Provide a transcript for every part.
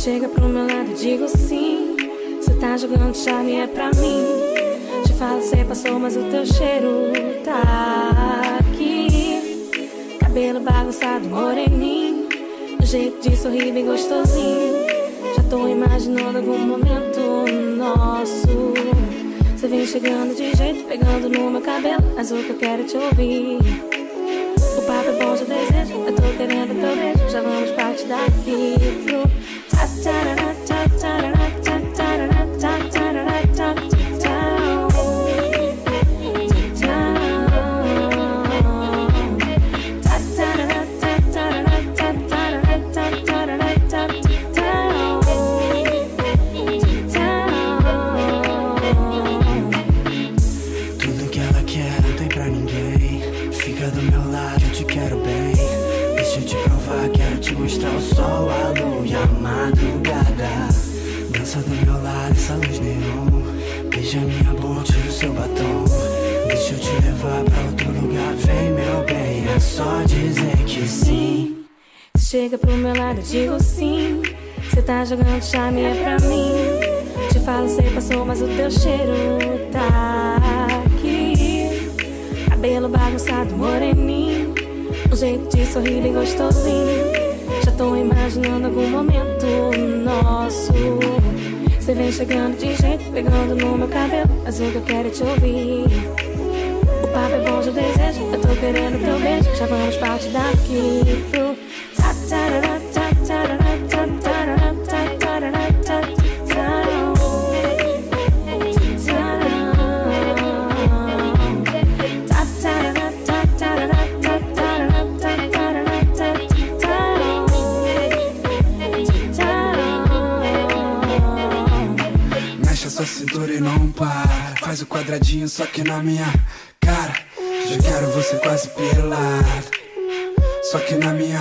chega pro meu lado, digo sim. Cê tá jogando chave, é pra mim. Te falo, cê passou, mas o teu cheiro tá aqui. Cabelo bagunçado, moreninho. Um jeito de sorrir bem gostosinho. Já tô imaginando algum momento nosso. Você vem chegando de jeito, pegando no meu cabelo. Mas o que eu quero é te ouvir. O papo é bom, já desejo. Eu tô querendo teu beijo. Já vamos partir daqui Fica do meu lado, te quero bem. Deixa eu te provar, quero te mostrar o sol, a lua e a madrugada. Dança do meu lado, essa luz neon. Beija minha boca, tira o seu batom. Deixa eu te levar pra outro lugar, vem meu bem. É só dizer que sim. Chega pro meu lado, digo sim. Cê tá jogando charme, é pra mim. Te falo, cê passou, mas o teu cheiro tá. Cabelo bagunçado, moreninho. Um jeito de sorrir bem gostosinho. Já tô imaginando algum momento nosso. Cê vem chegando de jeito, pegando no meu cabelo. Mas o que eu quero é te ouvir. O papo é bom, já desejo. Eu tô querendo teu beijo. Já vamos partir daqui pro. E não para. Faz o quadradinho, só que na minha cara. Já quero você quase pelado. Só que na minha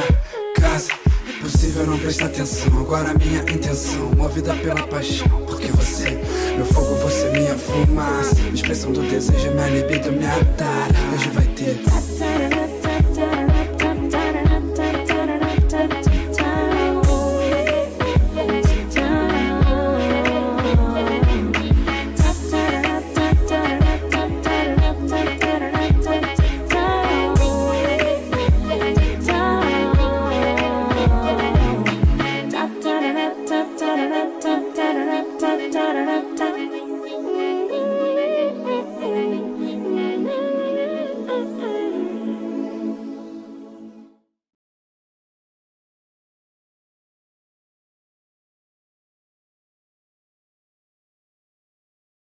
casa. Impossível não prestar atenção. Agora minha intenção, movida pela paixão. Porque você, meu fogo, você, minha fumaça. Expressão do desejo, minha libido me atara.